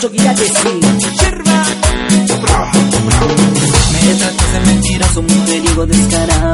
18 quilates, sí. Me tratas de mentiroso, mujeriego descarado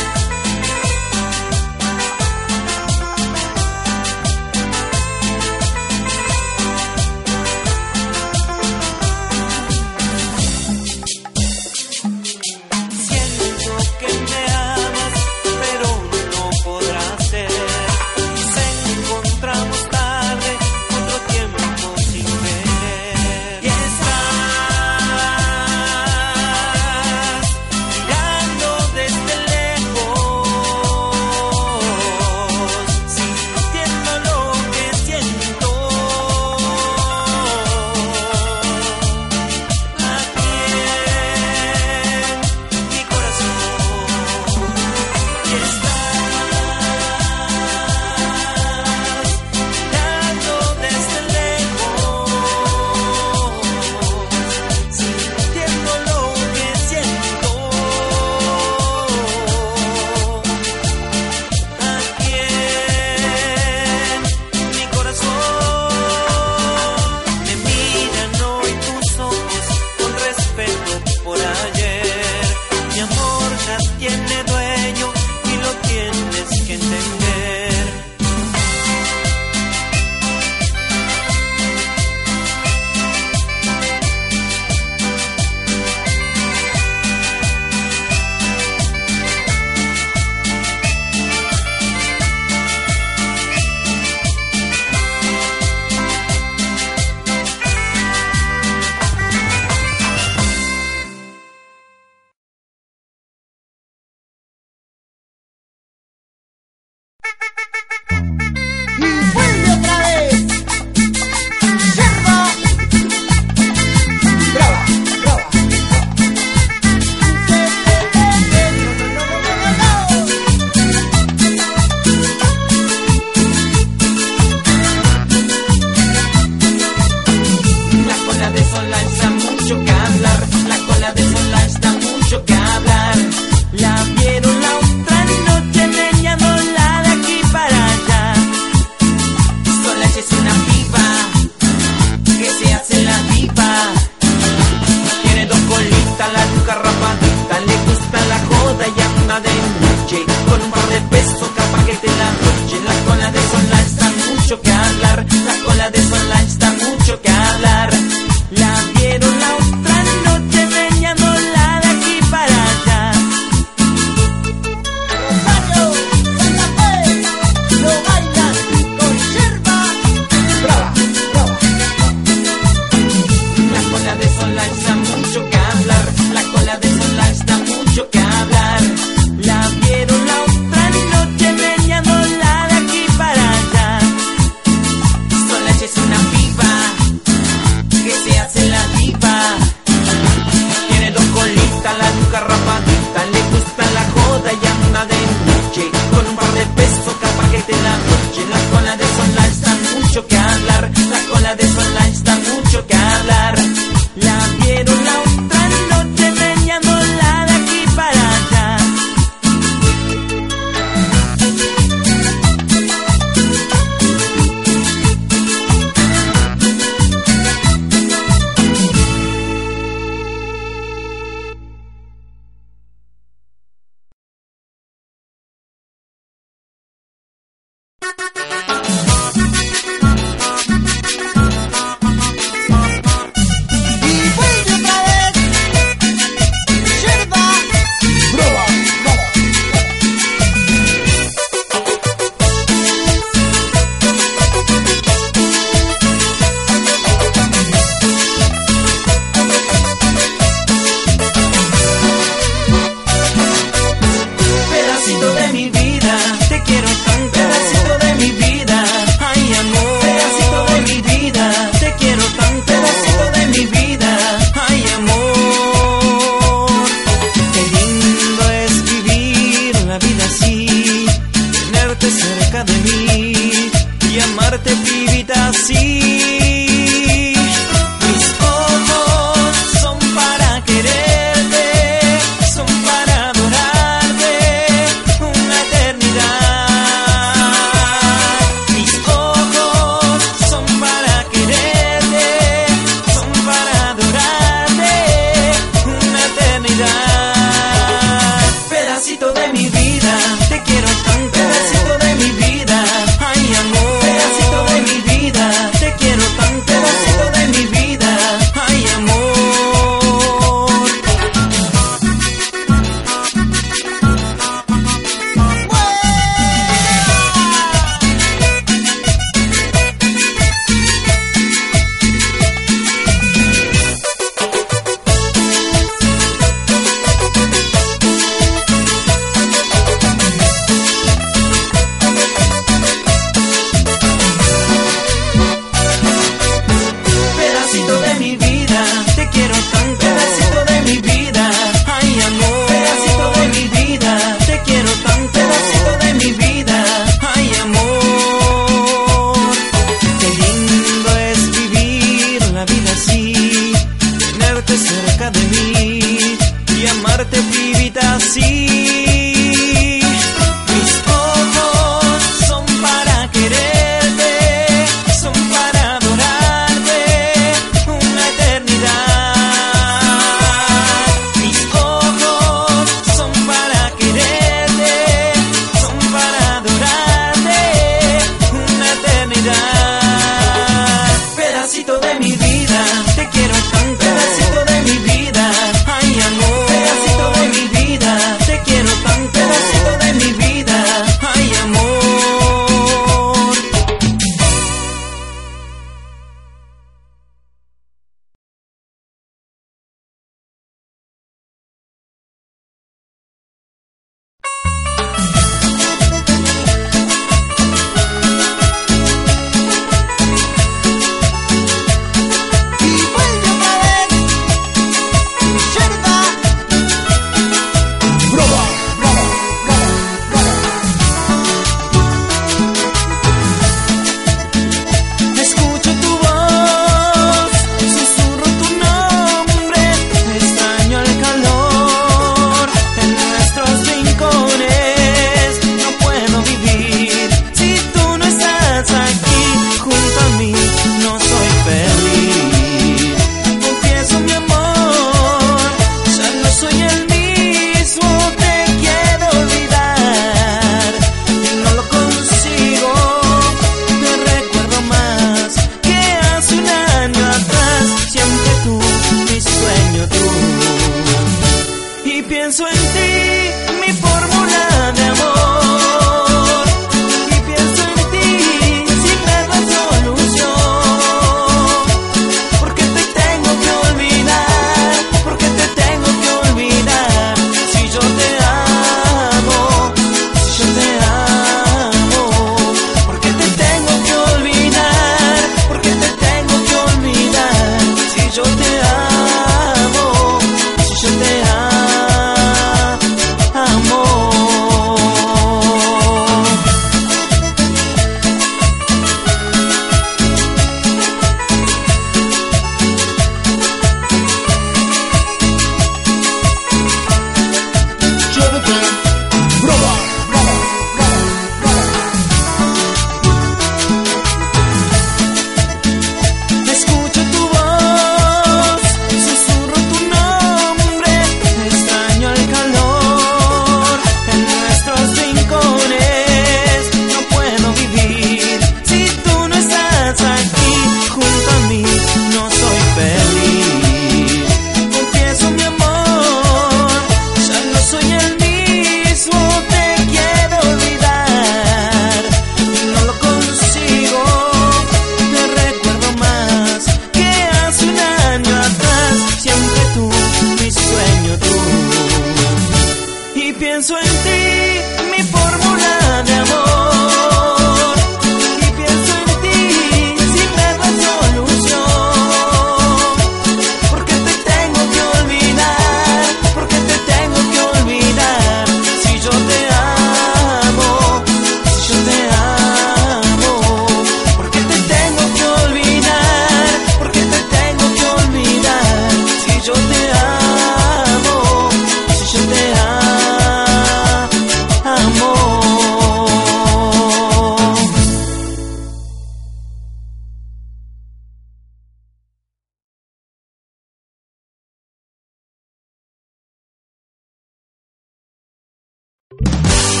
Me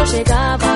no llegaba.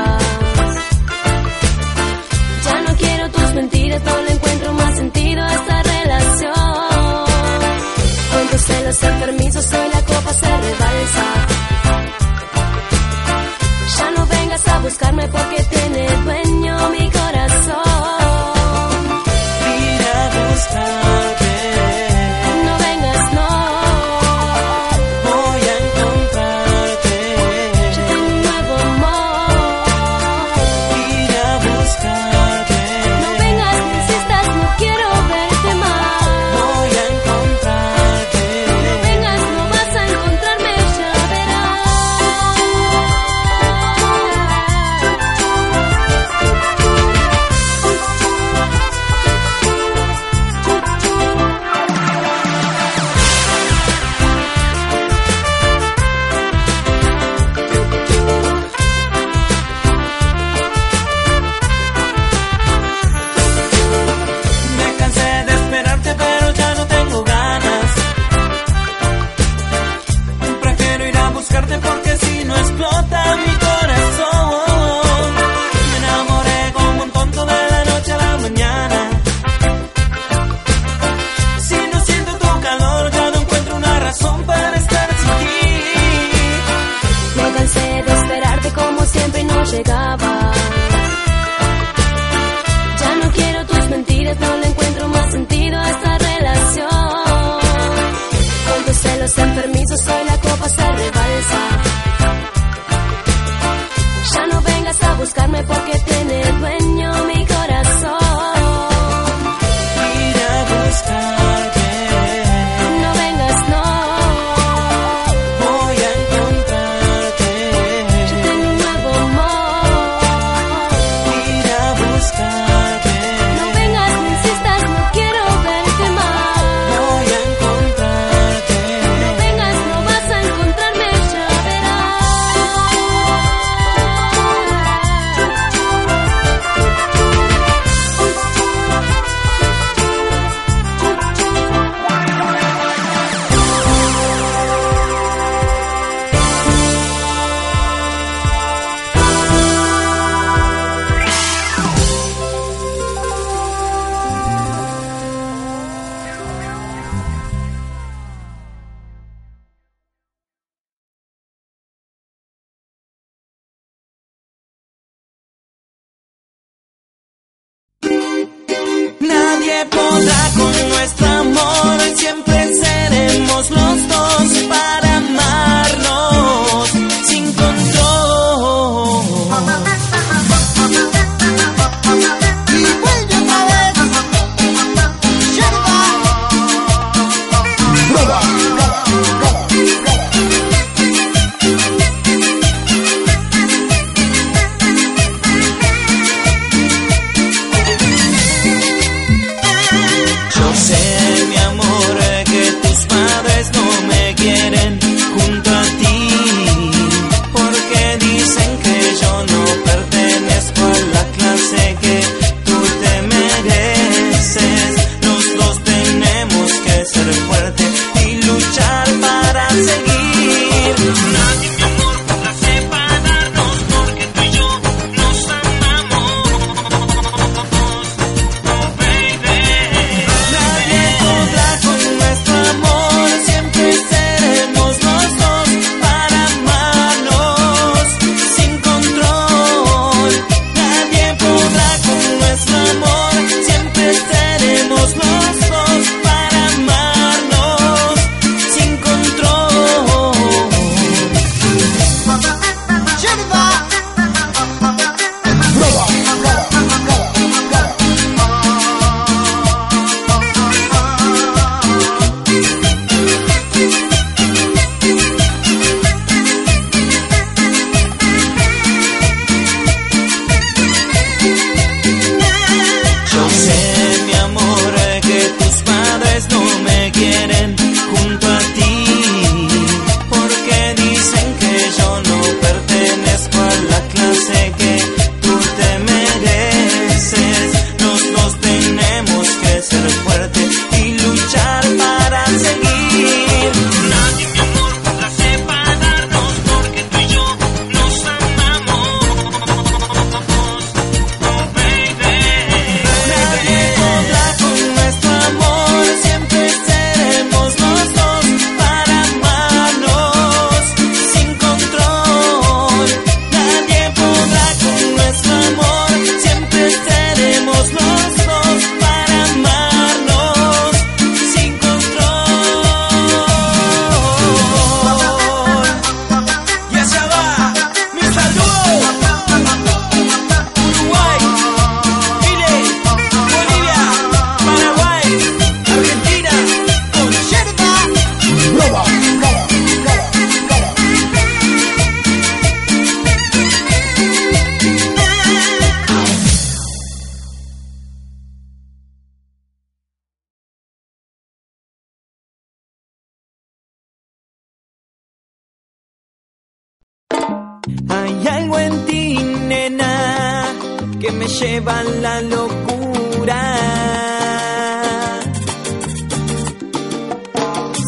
lleva la locura.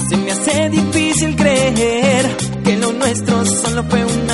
Se me hace difícil creer que lo nuestro solo fue un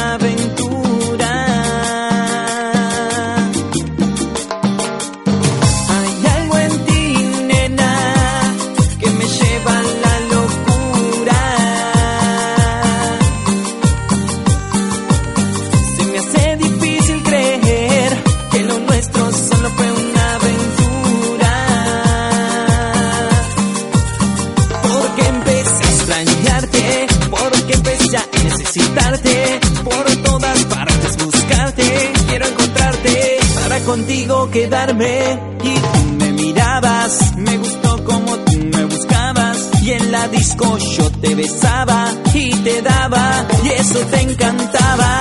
quedarme y tú me mirabas, me gustó como tú me buscabas y en la disco yo te besaba y te daba y eso te encantaba.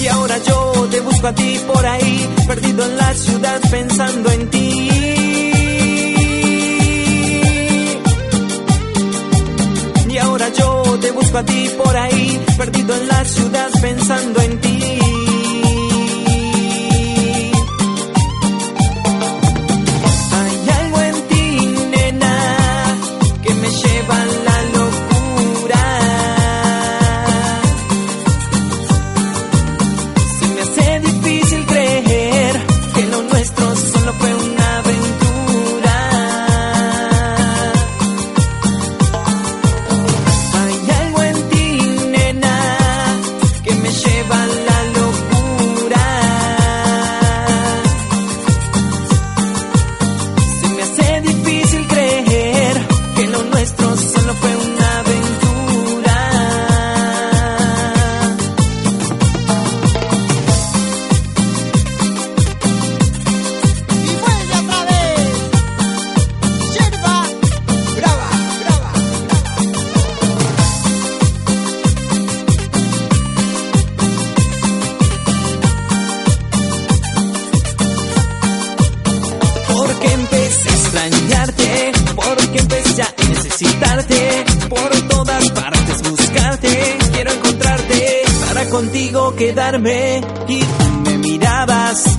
Y ahora yo te busco a ti por ahí, perdido en la ciudad pensando en ti. Y ahora yo te busco a ti por ahí, perdido en la ciudad pensando en ti.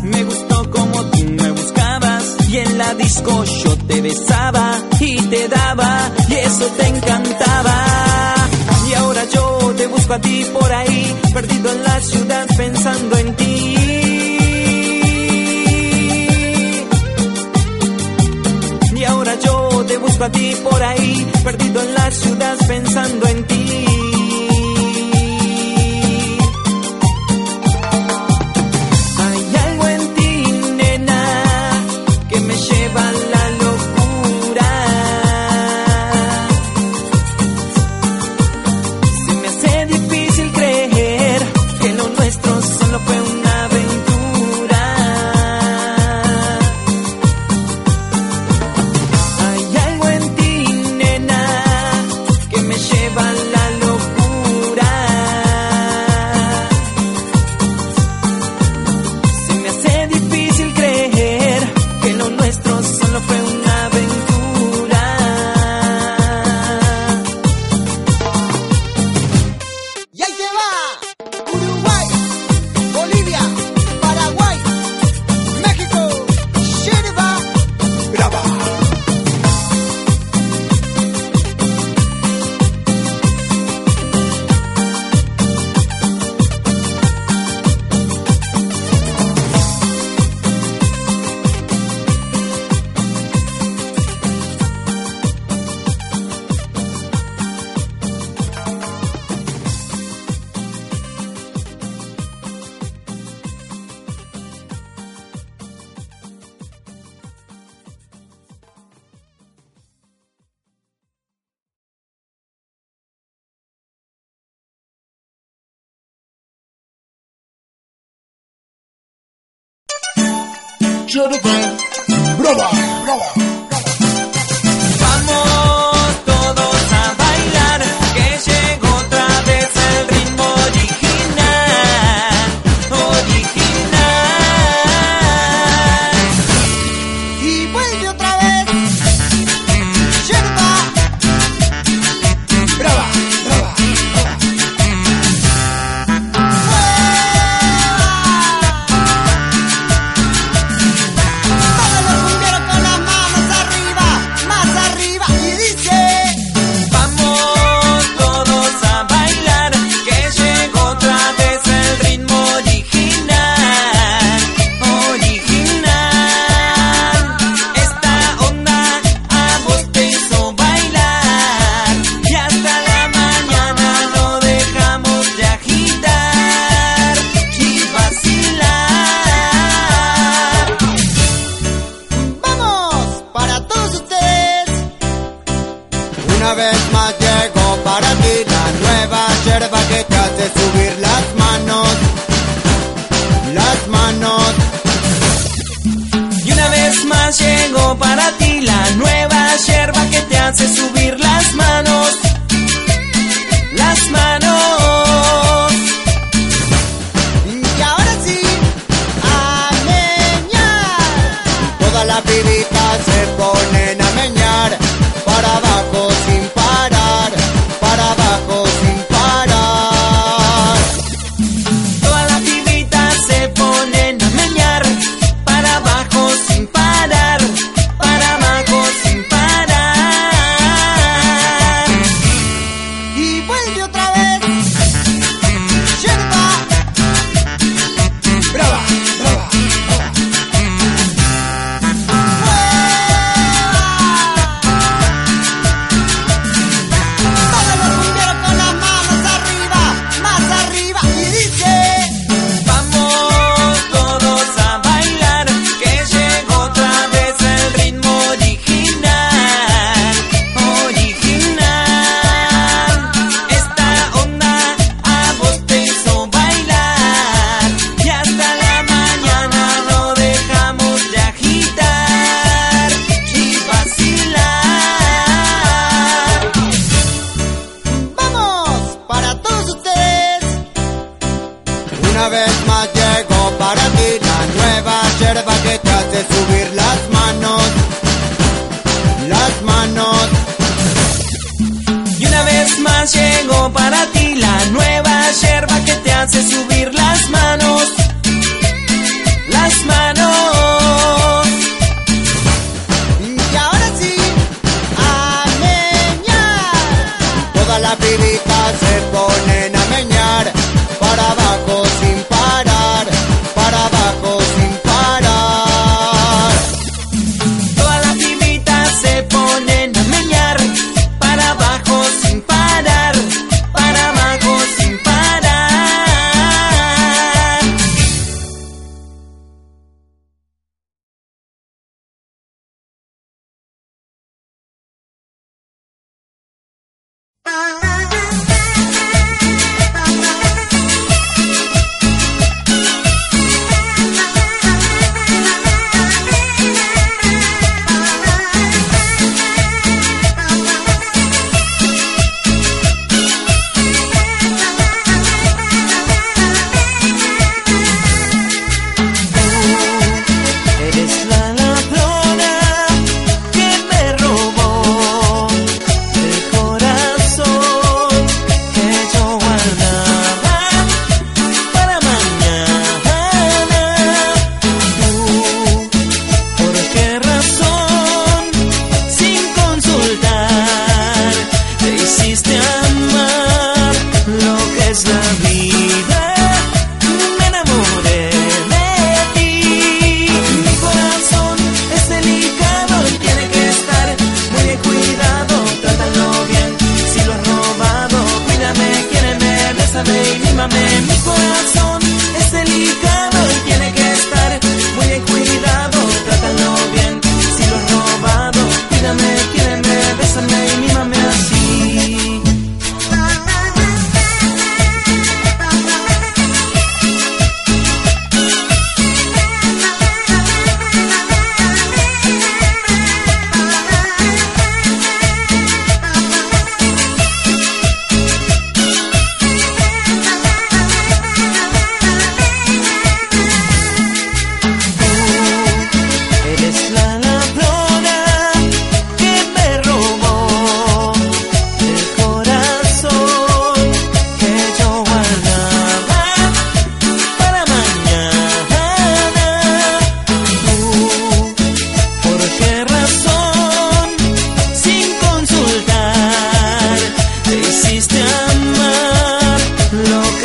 me gustó como tú me buscabas. Y en la disco yo te besaba y te daba, y eso te encantaba. Y ahora yo te busco a ti por ahí, perdido en la ciudad pensando en ti. Y ahora yo te busco a ti por ahí, perdido en la ciudad pensando en ti. Jennifer. Brother. una vez más llegó para ti la nueva yerba que te hace subir las manos, las manos. Y una vez más llegó para ti la nueva yerba que te hace subir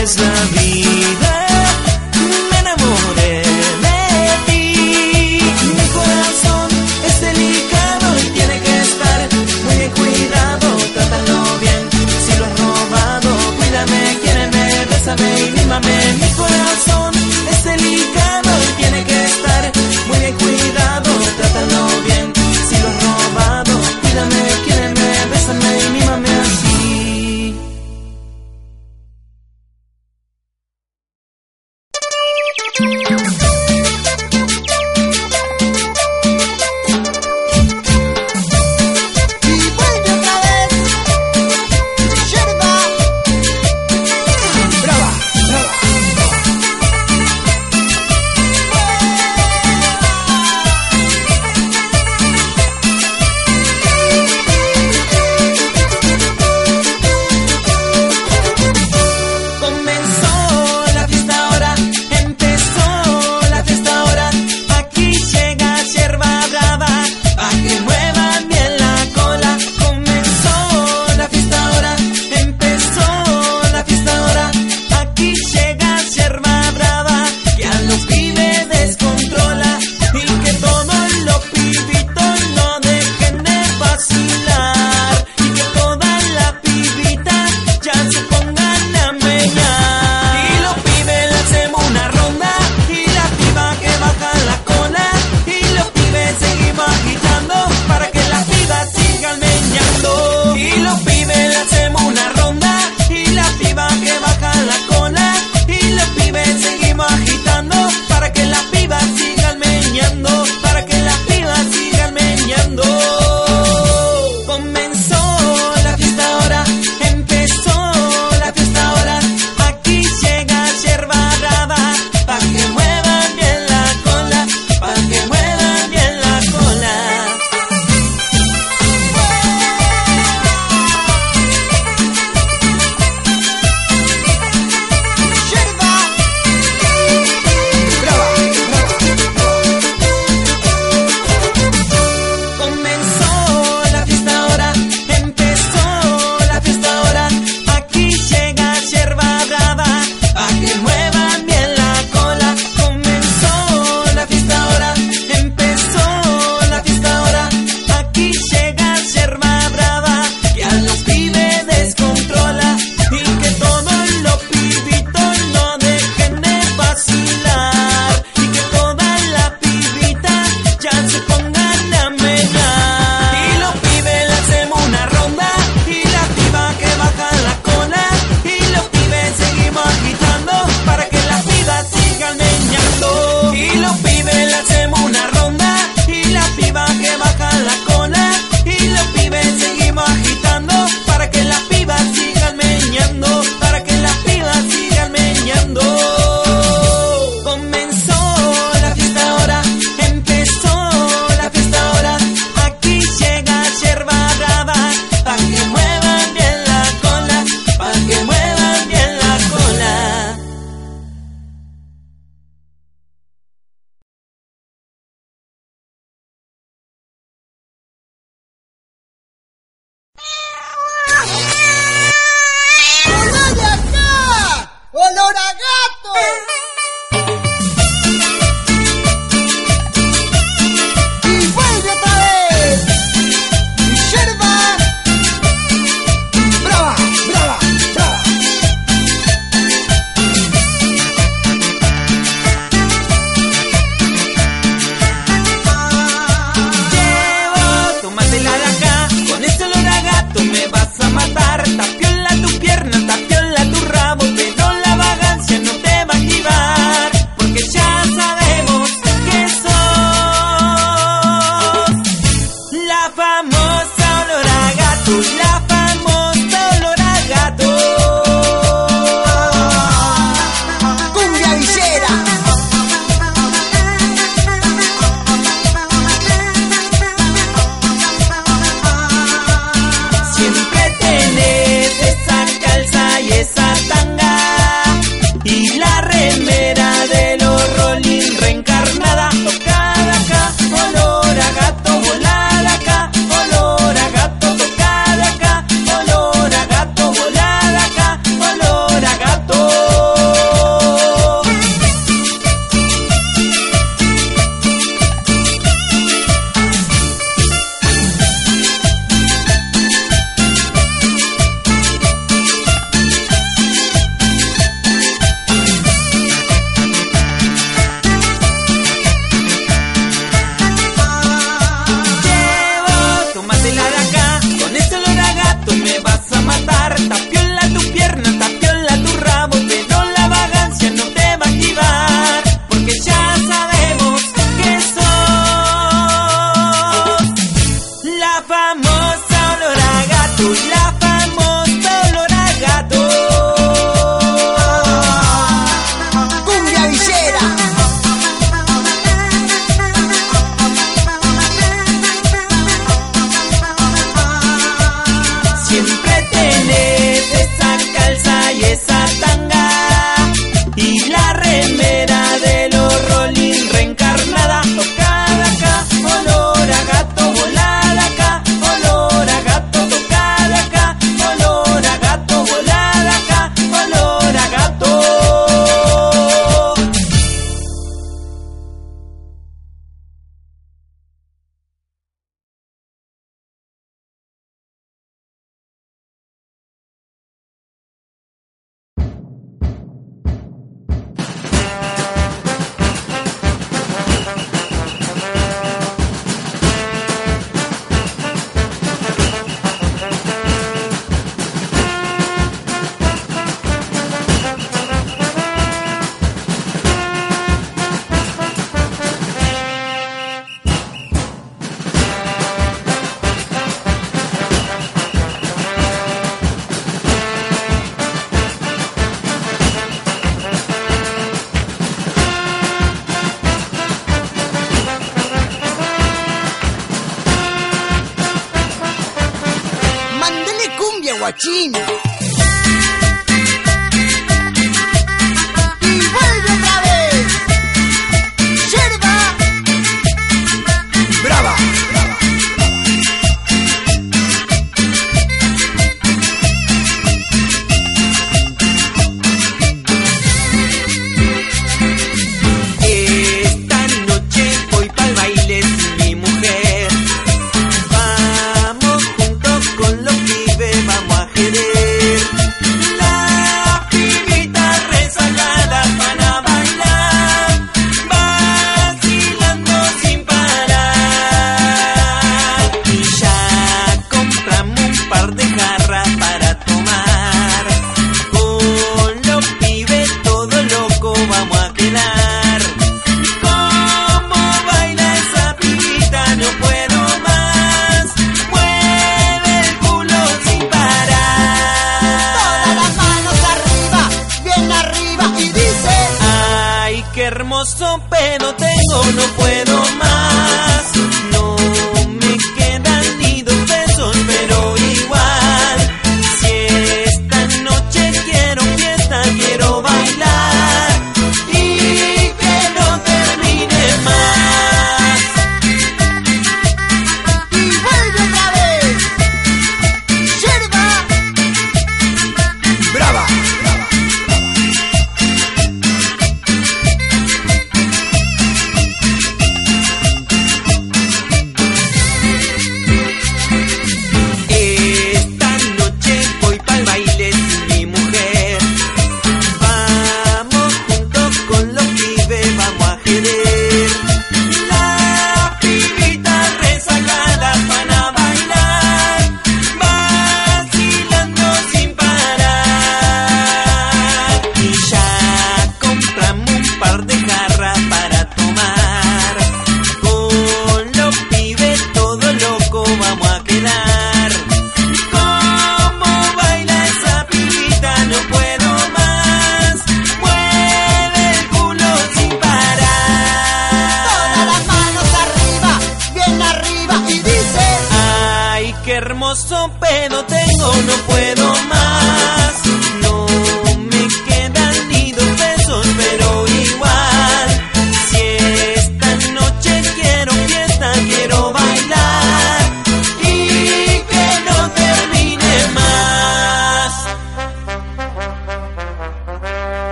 always love you.